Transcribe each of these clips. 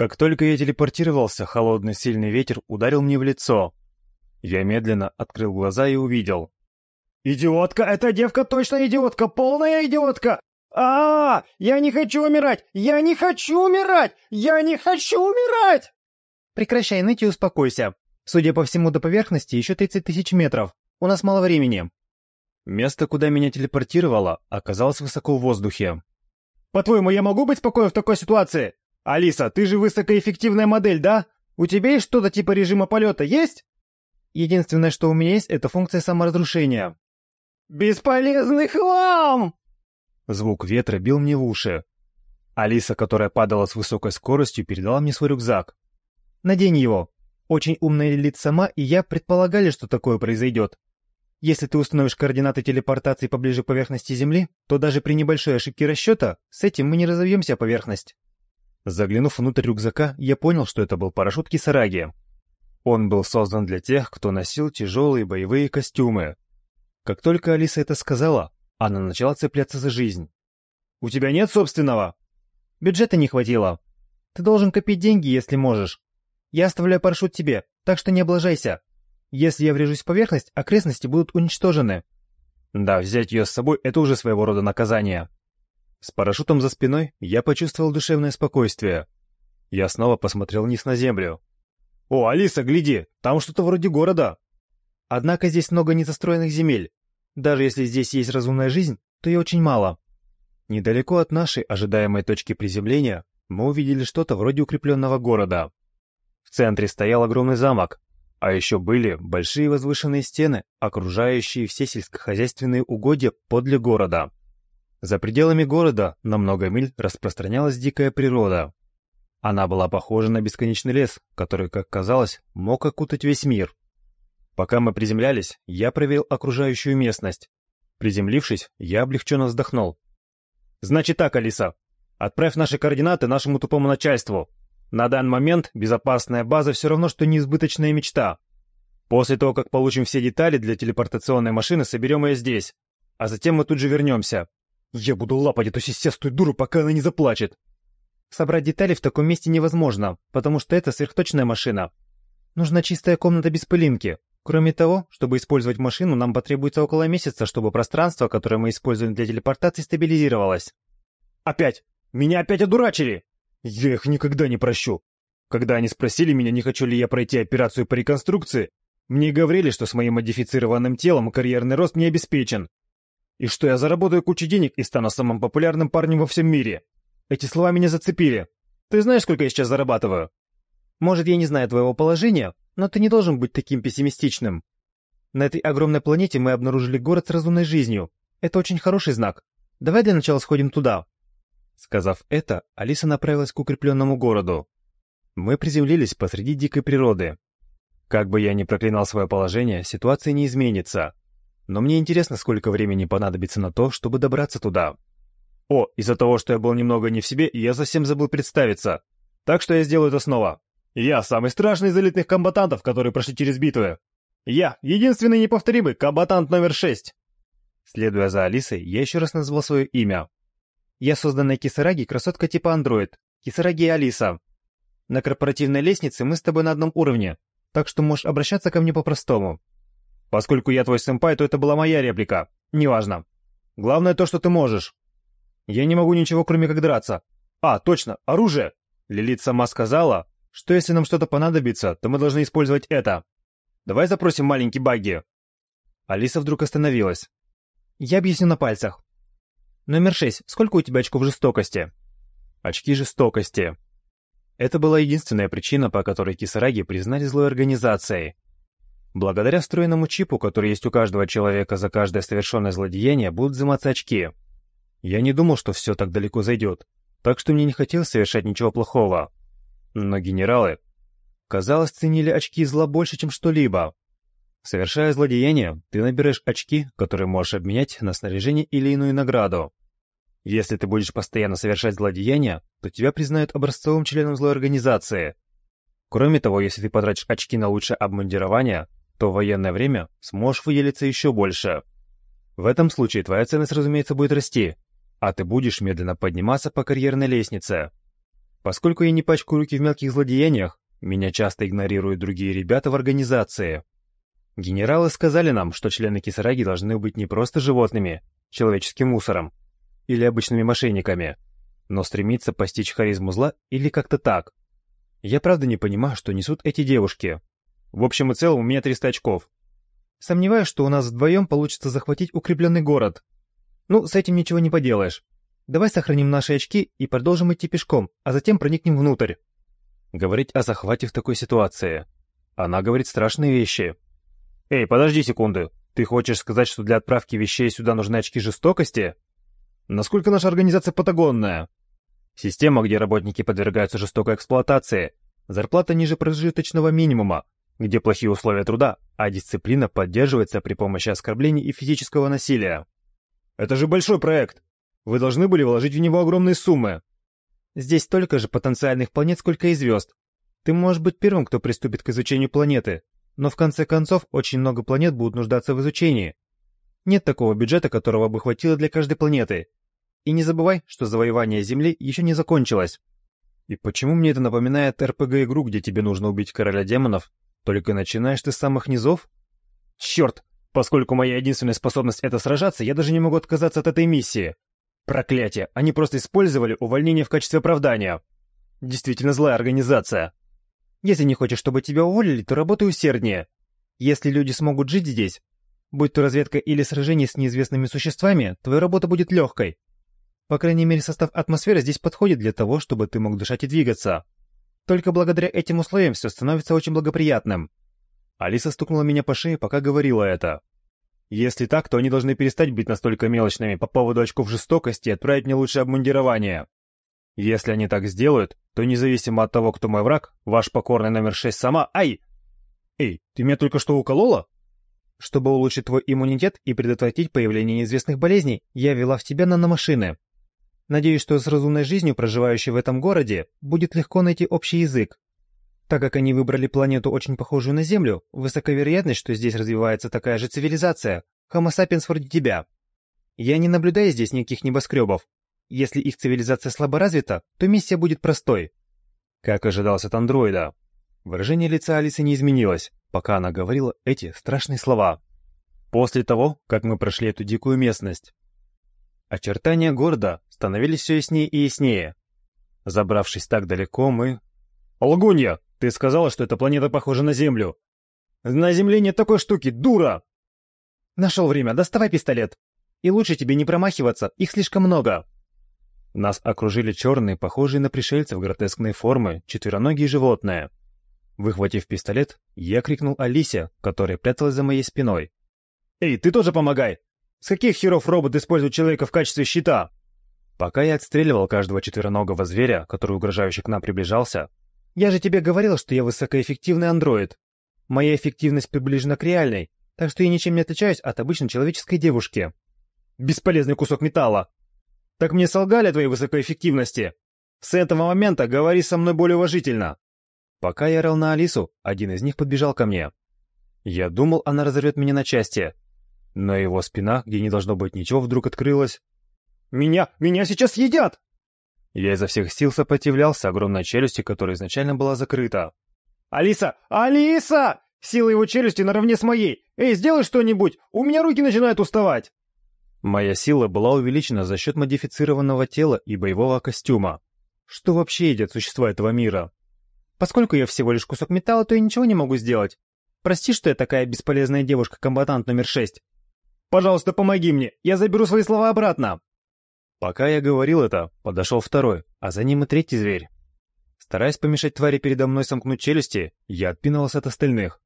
Как только я телепортировался, холодный сильный ветер ударил мне в лицо. Я медленно открыл глаза и увидел. «Идиотка! Эта девка точно идиотка! Полная идиотка! а, -а, -а Я не хочу умирать! Я не хочу умирать! Я не хочу умирать!» «Прекращай ныть и успокойся. Судя по всему, до поверхности еще 30 тысяч метров. У нас мало времени». Место, куда меня телепортировало, оказалось высоко в воздухе. «По-твоему, я могу быть спокоен в такой ситуации?» «Алиса, ты же высокоэффективная модель, да? У тебя есть что-то типа режима полета, есть?» «Единственное, что у меня есть, это функция саморазрушения». «Бесполезный хлам!» Звук ветра бил мне в уши. Алиса, которая падала с высокой скоростью, передала мне свой рюкзак. «Надень его. Очень умная Лилит сама и я предполагали, что такое произойдет. Если ты установишь координаты телепортации поближе к поверхности Земли, то даже при небольшой ошибке расчета с этим мы не разовьемся поверхность». Заглянув внутрь рюкзака, я понял, что это был парашют Кисараги. Он был создан для тех, кто носил тяжелые боевые костюмы. Как только Алиса это сказала, она начала цепляться за жизнь. «У тебя нет собственного?» «Бюджета не хватило. Ты должен копить деньги, если можешь. Я оставляю парашют тебе, так что не облажайся. Если я врежусь в поверхность, окрестности будут уничтожены». Да, взять ее с собой — это уже своего рода наказание. С парашютом за спиной я почувствовал душевное спокойствие. Я снова посмотрел вниз на землю. «О, Алиса, гляди, там что-то вроде города!» Однако здесь много незастроенных земель. Даже если здесь есть разумная жизнь, то ее очень мало. Недалеко от нашей ожидаемой точки приземления мы увидели что-то вроде укрепленного города. В центре стоял огромный замок, а еще были большие возвышенные стены, окружающие все сельскохозяйственные угодья подле города. За пределами города на много миль распространялась дикая природа. Она была похожа на бесконечный лес, который, как казалось, мог окутать весь мир. Пока мы приземлялись, я проверил окружающую местность. Приземлившись, я облегченно вздохнул. «Значит так, Алиса, отправь наши координаты нашему тупому начальству. На данный момент безопасная база все равно, что неизбыточная мечта. После того, как получим все детали для телепортационной машины, соберем ее здесь, а затем мы тут же вернемся. Я буду лапать эту сисястую дуру, пока она не заплачет. Собрать детали в таком месте невозможно, потому что это сверхточная машина. Нужна чистая комната без пылинки. Кроме того, чтобы использовать машину, нам потребуется около месяца, чтобы пространство, которое мы используем для телепортации, стабилизировалось. Опять! Меня опять одурачили! Я их никогда не прощу. Когда они спросили меня, не хочу ли я пройти операцию по реконструкции, мне говорили, что с моим модифицированным телом карьерный рост не обеспечен, и что я заработаю кучу денег и стану самым популярным парнем во всем мире. Эти слова меня зацепили. Ты знаешь, сколько я сейчас зарабатываю? Может, я не знаю твоего положения, но ты не должен быть таким пессимистичным. На этой огромной планете мы обнаружили город с разумной жизнью. Это очень хороший знак. Давай для начала сходим туда. Сказав это, Алиса направилась к укрепленному городу. Мы приземлились посреди дикой природы. Как бы я ни проклинал свое положение, ситуация не изменится. Но мне интересно, сколько времени понадобится на то, чтобы добраться туда. О, из-за того, что я был немного не в себе, я совсем забыл представиться. Так что я сделаю это снова. Я самый страшный из элитных комбатантов, которые прошли через битвы. Я единственный неповторимый комбатант номер шесть. Следуя за Алисой, я еще раз назвал свое имя. Я созданная Кисараги, красотка типа андроид. Кисараги и Алиса. На корпоративной лестнице мы с тобой на одном уровне, так что можешь обращаться ко мне по-простому. Поскольку я твой сэмпай, то это была моя реплика. Неважно. Главное то, что ты можешь. Я не могу ничего, кроме как драться. А, точно, оружие. Лилит сама сказала, что если нам что-то понадобится, то мы должны использовать это. Давай запросим маленький багги. Алиса вдруг остановилась. Я объясню на пальцах. Номер шесть. Сколько у тебя очков жестокости? Очки жестокости. Это была единственная причина, по которой Кисараги признали злой организацией. Благодаря встроенному чипу, который есть у каждого человека за каждое совершенное злодеяние, будут взиматься очки. Я не думал, что все так далеко зайдет, так что мне не хотелось совершать ничего плохого. Но генералы, казалось, ценили очки зла больше, чем что-либо. Совершая злодеяние, ты набираешь очки, которые можешь обменять на снаряжение или иную награду. Если ты будешь постоянно совершать злодеяния, то тебя признают образцовым членом злой организации. Кроме того, если ты потратишь очки на лучшее обмундирование, то в военное время сможешь выделиться еще больше. В этом случае твоя ценность, разумеется, будет расти, а ты будешь медленно подниматься по карьерной лестнице. Поскольку я не пачку руки в мелких злодеяниях, меня часто игнорируют другие ребята в организации. Генералы сказали нам, что члены Кисараги должны быть не просто животными, человеческим мусором или обычными мошенниками, но стремиться постичь харизму зла или как-то так. Я правда не понимаю, что несут эти девушки. В общем и целом у меня 300 очков. Сомневаюсь, что у нас вдвоем получится захватить укрепленный город. Ну, с этим ничего не поделаешь. Давай сохраним наши очки и продолжим идти пешком, а затем проникнем внутрь. Говорить о захвате в такой ситуации. Она говорит страшные вещи. Эй, подожди секунду. Ты хочешь сказать, что для отправки вещей сюда нужны очки жестокости? Насколько наша организация патагонная? Система, где работники подвергаются жестокой эксплуатации. Зарплата ниже прожиточного минимума, где плохие условия труда, а дисциплина поддерживается при помощи оскорблений и физического насилия. Это же большой проект. Вы должны были вложить в него огромные суммы. Здесь столько же потенциальных планет, сколько и звезд. Ты можешь быть первым, кто приступит к изучению планеты, но в конце концов очень много планет будут нуждаться в изучении. Нет такого бюджета, которого бы хватило для каждой планеты. И не забывай, что завоевание Земли еще не закончилось. И почему мне это напоминает РПГ-игру, где тебе нужно убить короля демонов, только начинаешь ты с самых низов? Черт! Поскольку моя единственная способность — это сражаться, я даже не могу отказаться от этой миссии. Проклятие! Они просто использовали увольнение в качестве оправдания. Действительно злая организация. Если не хочешь, чтобы тебя уволили, то работай усерднее. Если люди смогут жить здесь, будь то разведка или сражение с неизвестными существами, твоя работа будет легкой. По крайней мере, состав атмосферы здесь подходит для того, чтобы ты мог дышать и двигаться. Только благодаря этим условиям все становится очень благоприятным. Алиса стукнула меня по шее, пока говорила это. Если так, то они должны перестать быть настолько мелочными по поводу очков жестокости и отправить мне лучшее обмундирование. Если они так сделают, то независимо от того, кто мой враг, ваш покорный номер шесть сама... Ай! Эй, ты меня только что уколола? Чтобы улучшить твой иммунитет и предотвратить появление неизвестных болезней, я вела в тебя наномашины. Надеюсь, что с разумной жизнью, проживающей в этом городе, будет легко найти общий язык. Так как они выбрали планету, очень похожую на Землю, высока вероятность, что здесь развивается такая же цивилизация, Homo sapiens вроде тебя. Я не наблюдаю здесь никаких небоскребов. Если их цивилизация слабо развита, то миссия будет простой. Как ожидался от андроида. Выражение лица Алисы не изменилось, пока она говорила эти страшные слова. После того, как мы прошли эту дикую местность, Очертания города становились все яснее и яснее. Забравшись так далеко, мы... «Лгунья, ты сказала, что эта планета похожа на Землю!» «На Земле нет такой штуки, дура!» «Нашел время, доставай пистолет! И лучше тебе не промахиваться, их слишком много!» Нас окружили черные, похожие на пришельцев гротескные формы, четвероногие животные. Выхватив пистолет, я крикнул Алисе, которая пряталась за моей спиной. «Эй, ты тоже помогай! С каких херов робот использует человека в качестве щита? Пока я отстреливал каждого четвероногого зверя, который угрожающе к нам приближался, я же тебе говорил, что я высокоэффективный андроид. Моя эффективность приближена к реальной, так что я ничем не отличаюсь от обычной человеческой девушки. Бесполезный кусок металла. Так мне солгали о твоей высокоэффективности. С этого момента говори со мной более уважительно. Пока я орал на Алису, один из них подбежал ко мне. Я думал, она разорвет меня на части, на его спинах, где не должно быть ничего, вдруг открылось. «Меня! Меня сейчас едят!» Я изо всех сил сопротивлялся огромной челюсти, которая изначально была закрыта. «Алиса! Алиса! Сила его челюсти наравне с моей! Эй, сделай что-нибудь! У меня руки начинают уставать!» Моя сила была увеличена за счет модифицированного тела и боевого костюма. Что вообще едят существа этого мира? Поскольку я всего лишь кусок металла, то я ничего не могу сделать. Прости, что я такая бесполезная девушка-комбатант номер шесть. Пожалуйста, помоги мне. Я заберу свои слова обратно. Пока я говорил это, подошел второй, а за ним и третий зверь. Стараясь помешать твари передо мной сомкнуть челюсти, я отпинался от остальных.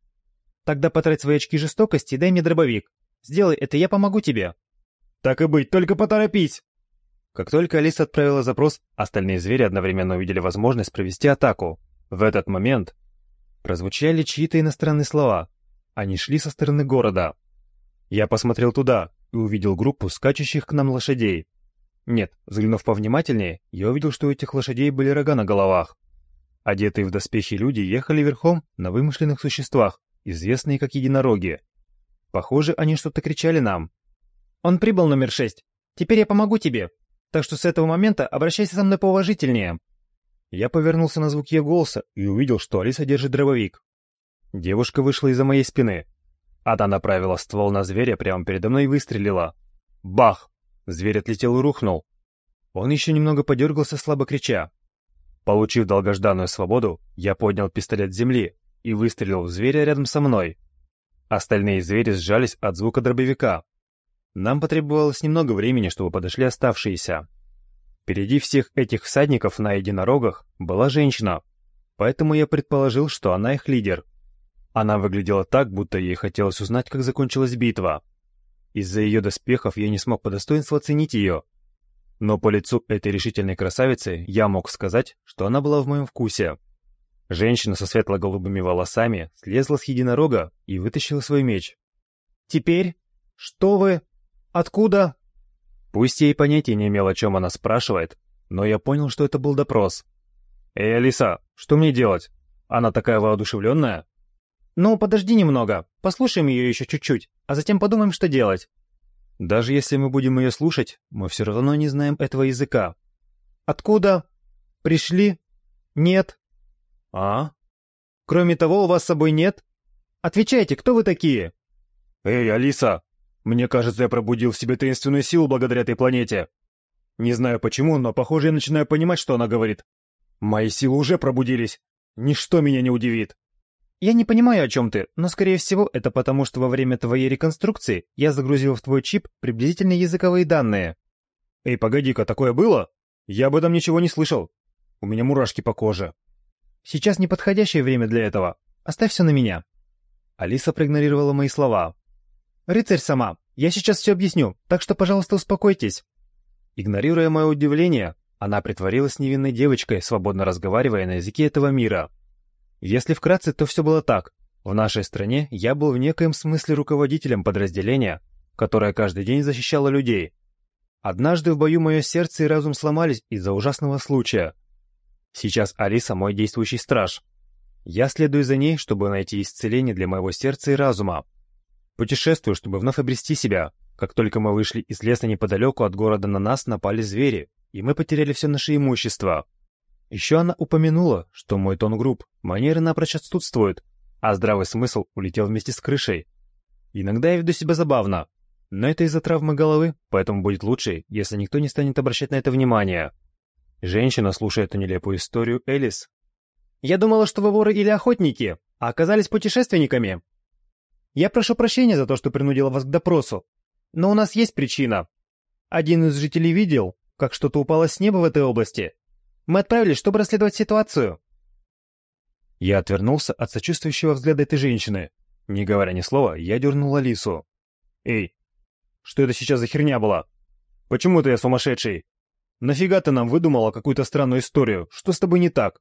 Тогда потрать свои очки жестокости и дай мне дробовик. Сделай это, я помогу тебе. Так и быть, только поторопись. Как только Алиса отправила запрос, остальные звери одновременно увидели возможность провести атаку. В этот момент прозвучали чьи-то иностранные слова. Они шли со стороны города. Я посмотрел туда и увидел группу скачущих к нам лошадей. Нет, взглянув повнимательнее, я увидел, что у этих лошадей были рога на головах. Одетые в доспехи люди ехали верхом на вымышленных существах, известные как единороги. Похоже, они что-то кричали нам. «Он прибыл, номер шесть. Теперь я помогу тебе. Так что с этого момента обращайся со мной поуважительнее». Я повернулся на звук ее голоса и увидел, что Алиса держит дробовик. Девушка вышла из-за моей спины. Она направила ствол на зверя прямо передо мной и выстрелила. Бах! Зверь отлетел и рухнул. Он еще немного подергался, слабо крича. Получив долгожданную свободу, я поднял пистолет с земли и выстрелил в зверя рядом со мной. Остальные звери сжались от звука дробовика. Нам потребовалось немного времени, чтобы подошли оставшиеся. Впереди всех этих всадников на единорогах была женщина, поэтому я предположил, что она их лидер — она выглядела так, будто ей хотелось узнать, как закончилась битва. Из-за ее доспехов я не смог по достоинству оценить ее. Но по лицу этой решительной красавицы я мог сказать, что она была в моем вкусе. Женщина со светло-голубыми волосами слезла с единорога и вытащила свой меч. «Теперь? Что вы? Откуда?» Пусть я и понятия не имел, о чем она спрашивает, но я понял, что это был допрос. «Эй, Алиса, что мне делать? Она такая воодушевленная?» «Ну, подожди немного, послушаем ее еще чуть-чуть, а затем подумаем, что делать». «Даже если мы будем ее слушать, мы все равно не знаем этого языка». «Откуда? Пришли? Нет?» «А? Кроме того, у вас с собой нет?» «Отвечайте, кто вы такие?» «Эй, Алиса, мне кажется, я пробудил в себе таинственную силу благодаря этой планете. Не знаю почему, но, похоже, я начинаю понимать, что она говорит. Мои силы уже пробудились. Ничто меня не удивит». Я не понимаю, о чем ты, но, скорее всего, это потому, что во время твоей реконструкции я загрузил в твой чип приблизительные языковые данные. Эй, погоди-ка, такое было? Я об этом ничего не слышал. У меня мурашки по коже. Сейчас неподходящее время для этого. Оставь все на меня. Алиса проигнорировала мои слова. «Рыцарь сама, я сейчас все объясню, так что, пожалуйста, успокойтесь». Игнорируя мое удивление, она притворилась невинной девочкой, свободно разговаривая на языке этого мира. Если вкратце, то все было так. В нашей стране я был в некоем смысле руководителем подразделения, которое каждый день защищало людей. Однажды в бою мое сердце и разум сломались из-за ужасного случая. Сейчас Алиса мой действующий страж. Я следую за ней, чтобы найти исцеление для моего сердца и разума. Путешествую, чтобы вновь обрести себя. Как только мы вышли из леса неподалеку от города, на нас напали звери, и мы потеряли все наше имущество. Еще она упомянула, что мой тон груб, манеры напрочь отсутствуют, а здравый смысл улетел вместе с крышей. Иногда я веду себя забавно, но это из-за травмы головы, поэтому будет лучше, если никто не станет обращать на это внимание. Женщина слушает эту нелепую историю Элис. «Я думала, что вы воры или охотники, а оказались путешественниками. Я прошу прощения за то, что принудила вас к допросу, но у нас есть причина. Один из жителей видел, как что-то упало с неба в этой области, мы отправились, чтобы расследовать ситуацию». Я отвернулся от сочувствующего взгляда этой женщины. Не говоря ни слова, я дернул Алису. «Эй, что это сейчас за херня была? Почему ты я сумасшедший? Нафига ты нам выдумала какую-то странную историю? Что с тобой не так?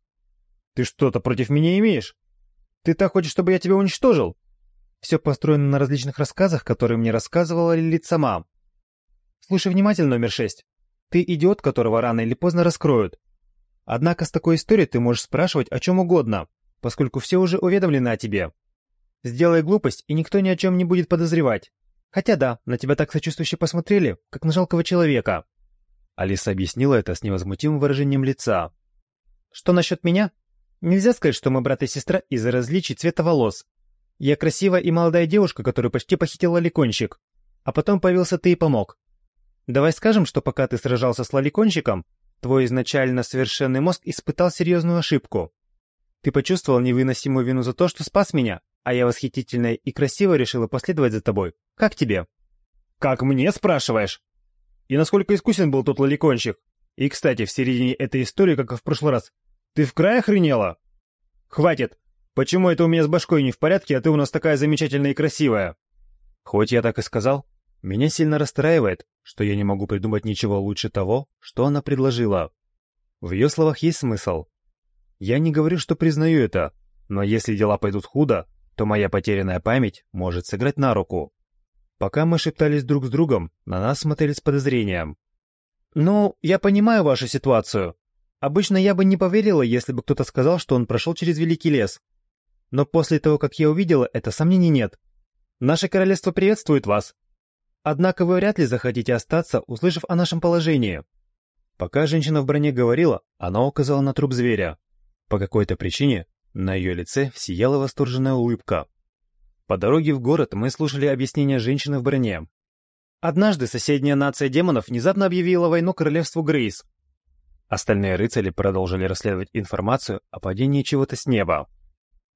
Ты что-то против меня имеешь? Ты так хочешь, чтобы я тебя уничтожил?» Все построено на различных рассказах, которые мне рассказывала Лилит сама. «Слушай внимательно, номер шесть. Ты идиот, которого рано или поздно раскроют. Однако с такой историей ты можешь спрашивать о чем угодно, поскольку все уже уведомлены о тебе. Сделай глупость, и никто ни о чем не будет подозревать. Хотя да, на тебя так сочувствующе посмотрели, как на жалкого человека». Алиса объяснила это с невозмутимым выражением лица. «Что насчет меня? Нельзя сказать, что мы брат и сестра из-за различий цвета волос. Я красивая и молодая девушка, которую почти похитил лаликонщик. А потом появился ты и помог. Давай скажем, что пока ты сражался с лаликонщиком, Твой изначально совершенный мозг испытал серьезную ошибку. Ты почувствовал невыносимую вину за то, что спас меня, а я восхитительная и красиво решила последовать за тобой. Как тебе?» «Как мне, спрашиваешь?» «И насколько искусен был тот лоликончик? И, кстати, в середине этой истории, как и в прошлый раз, ты в край охренела?» «Хватит! Почему это у меня с башкой не в порядке, а ты у нас такая замечательная и красивая?» Хоть я так и сказал, меня сильно расстраивает, что я не могу придумать ничего лучше того, что она предложила. В ее словах есть смысл. Я не говорю, что признаю это, но если дела пойдут худо, то моя потерянная память может сыграть на руку. Пока мы шептались друг с другом, на нас смотрели с подозрением. «Ну, я понимаю вашу ситуацию. Обычно я бы не поверила, если бы кто-то сказал, что он прошел через Великий лес. Но после того, как я увидела это, сомнений нет. Наше королевство приветствует вас, Однако вы вряд ли захотите остаться, услышав о нашем положении». Пока женщина в броне говорила, она указала на труп зверя. По какой-то причине на ее лице всияла восторженная улыбка. По дороге в город мы слушали объяснения женщины в броне. Однажды соседняя нация демонов внезапно объявила войну королевству Грейс. Остальные рыцари продолжили расследовать информацию о падении чего-то с неба.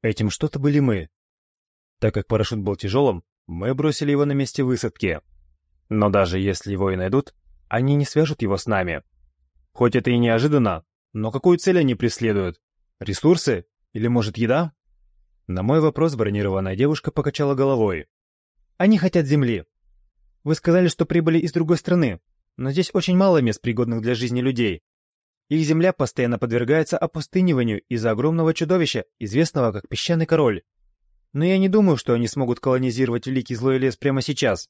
Этим что-то были мы. Так как парашют был тяжелым, мы бросили его на месте высадки. Но даже если его и найдут, они не свяжут его с нами. Хоть это и неожиданно, но какую цель они преследуют? Ресурсы? Или, может, еда? На мой вопрос бронированная девушка покачала головой. Они хотят земли. Вы сказали, что прибыли из другой страны, но здесь очень мало мест, пригодных для жизни людей. Их земля постоянно подвергается опустыниванию из-за огромного чудовища, известного как Песчаный Король. Но я не думаю, что они смогут колонизировать Великий Злой Лес прямо сейчас.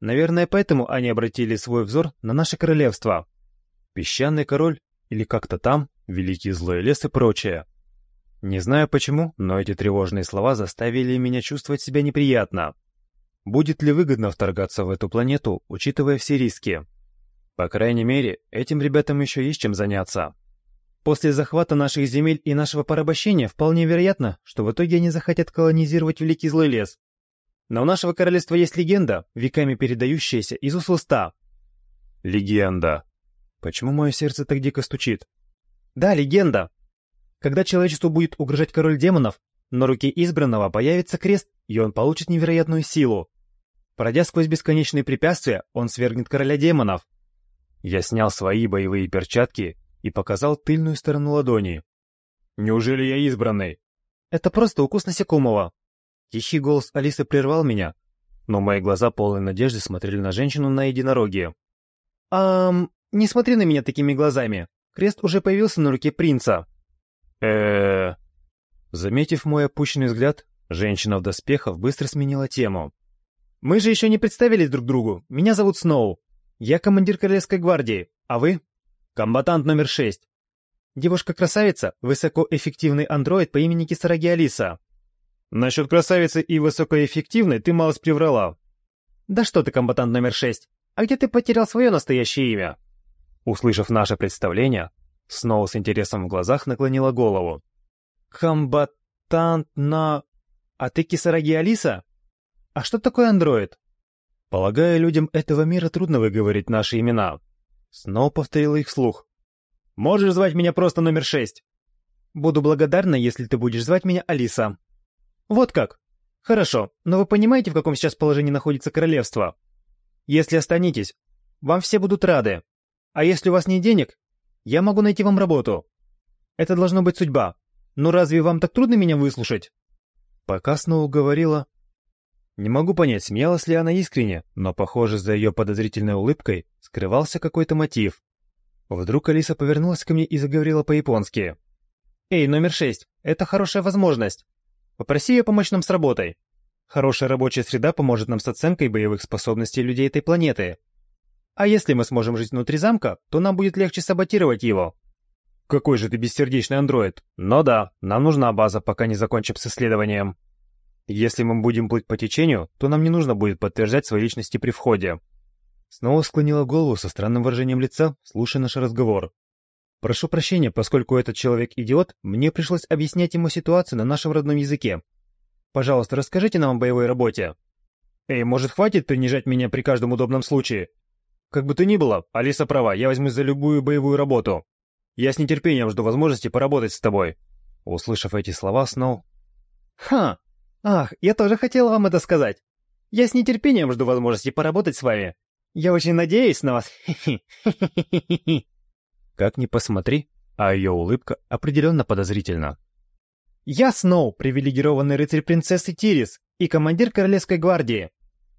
Наверное, поэтому они обратили свой взор на наше королевство. Песчаный король или как-то там, великий злой лес и прочее. Не знаю почему, но эти тревожные слова заставили меня чувствовать себя неприятно. Будет ли выгодно вторгаться в эту планету, учитывая все риски? По крайней мере, этим ребятам еще есть чем заняться. После захвата наших земель и нашего порабощения вполне вероятно, что в итоге они захотят колонизировать Великий Злой Лес, но у нашего королевства есть легенда, веками передающаяся из уст в уста. Легенда. Почему мое сердце так дико стучит? Да, легенда. Когда человечеству будет угрожать король демонов, на руке избранного появится крест, и он получит невероятную силу. Пройдя сквозь бесконечные препятствия, он свергнет короля демонов. Я снял свои боевые перчатки и показал тыльную сторону ладони. Неужели я избранный? Это просто укус насекомого. Тихий голос Алисы прервал меня, но мои глаза полной надежды смотрели на женщину на единороге. «Ам, не смотри на меня такими глазами. Крест уже появился на руке принца». э Заметив мой опущенный взгляд, женщина в доспехах быстро сменила тему. «Мы же еще не представились друг другу. Меня зовут Сноу. Я командир Королевской гвардии. А вы?» «Комбатант номер шесть». «Девушка-красавица, высокоэффективный андроид по имени Кисараги Алиса». Насчет красавицы и высокоэффективной ты малость приврала. Да что ты, комбатант номер шесть, а где ты потерял свое настоящее имя? Услышав наше представление, Сноу с интересом в глазах наклонила голову. Комбатант на... А ты кисараги Алиса? А что такое андроид? Полагая, людям этого мира трудно выговорить наши имена. Сноу повторила их вслух. Можешь звать меня просто номер шесть. Буду благодарна, если ты будешь звать меня Алиса. Вот как. Хорошо, но вы понимаете, в каком сейчас положении находится королевство? Если останетесь, вам все будут рады. А если у вас нет денег, я могу найти вам работу. Это должно быть судьба. Но разве вам так трудно меня выслушать? Пока снова говорила... Не могу понять, смеялась ли она искренне, но, похоже, за ее подозрительной улыбкой скрывался какой-то мотив. Вдруг Алиса повернулась ко мне и заговорила по-японски. «Эй, номер шесть, это хорошая возможность. Попроси ее помочь нам с работой. Хорошая рабочая среда поможет нам с оценкой боевых способностей людей этой планеты. А если мы сможем жить внутри замка, то нам будет легче саботировать его. Какой же ты бессердечный андроид. Но да, нам нужна база, пока не закончим с исследованием. Если мы будем плыть по течению, то нам не нужно будет подтверждать свои личности при входе. Снова склонила голову со странным выражением лица, слушая наш разговор. Прошу прощения, поскольку этот человек идиот, мне пришлось объяснять ему ситуацию на нашем родном языке. Пожалуйста, расскажите нам о боевой работе. Эй, может, хватит принижать меня при каждом удобном случае? Как бы то ни было, Алиса права, я возьму за любую боевую работу. Я с нетерпением жду возможности поработать с тобой. Услышав эти слова, Сноу... Ха! Ах, я тоже хотел вам это сказать. Я с нетерпением жду возможности поработать с вами. Я очень надеюсь на вас. Как ни посмотри, а ее улыбка определенно подозрительна. «Я Сноу, привилегированный рыцарь принцессы Тирис и командир Королевской гвардии.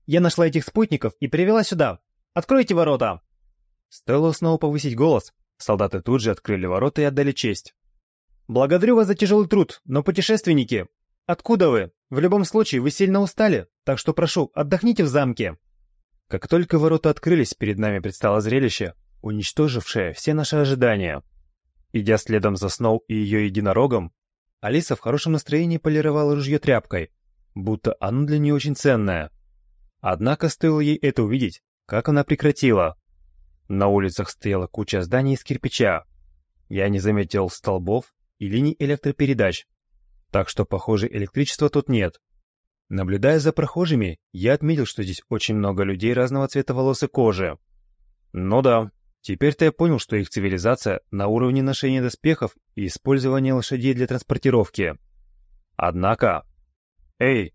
Я нашла этих спутников и привела сюда. Откройте ворота!» Стоило Сноу повысить голос, солдаты тут же открыли ворота и отдали честь. «Благодарю вас за тяжелый труд, но путешественники, откуда вы? В любом случае, вы сильно устали, так что прошу, отдохните в замке». Как только ворота открылись, перед нами предстало зрелище, уничтожившая все наши ожидания. Идя следом за Сноу и ее единорогом, Алиса в хорошем настроении полировала ружье тряпкой, будто оно для нее очень ценное. Однако стоило ей это увидеть, как она прекратила. На улицах стояла куча зданий из кирпича. Я не заметил столбов и линий электропередач, так что, похоже, электричества тут нет. Наблюдая за прохожими, я отметил, что здесь очень много людей разного цвета волос и кожи. Ну да, Теперь-то я понял, что их цивилизация на уровне ношения доспехов и использования лошадей для транспортировки. Однако... Эй!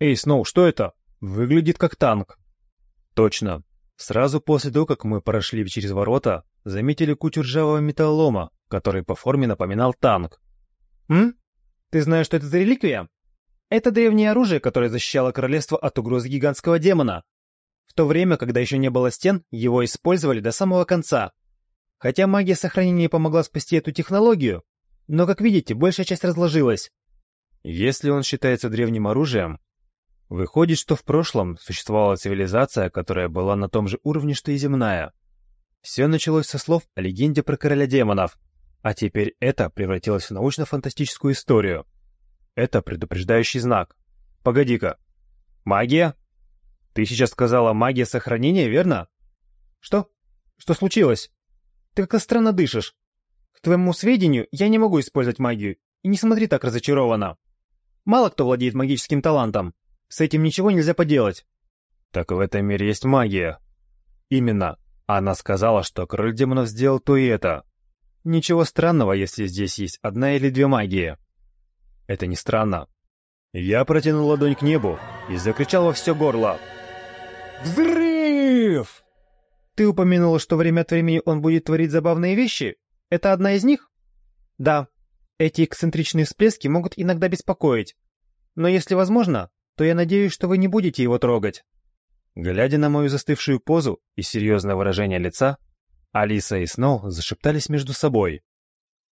Эй, Сноу, что это? Выглядит как танк. Точно. Сразу после того, как мы прошли через ворота, заметили кучу ржавого металлолома, который по форме напоминал танк. М? Ты знаешь, что это за реликвия? Это древнее оружие, которое защищало королевство от угрозы гигантского демона. В то время, когда еще не было стен, его использовали до самого конца. Хотя магия сохранения помогла спасти эту технологию, но, как видите, большая часть разложилась. Если он считается древним оружием, выходит, что в прошлом существовала цивилизация, которая была на том же уровне, что и земная. Все началось со слов о легенде про короля демонов, а теперь это превратилось в научно-фантастическую историю. Это предупреждающий знак. Погоди-ка. Магия? Ты сейчас сказала магия сохранения, верно? Что? Что случилось? Ты как-то странно дышишь. К твоему сведению, я не могу использовать магию. И не смотри так разочарованно. Мало кто владеет магическим талантом. С этим ничего нельзя поделать. Так в этом мире есть магия. Именно. Она сказала, что король демонов сделал то и это. Ничего странного, если здесь есть одна или две магии. Это не странно. Я протянул ладонь к небу и закричал во все горло. Взрыв! Ты упомянула, что время от времени он будет творить забавные вещи. Это одна из них? Да. Эти эксцентричные всплески могут иногда беспокоить. Но если возможно, то я надеюсь, что вы не будете его трогать. Глядя на мою застывшую позу и серьезное выражение лица, Алиса и Сноу зашептались между собой.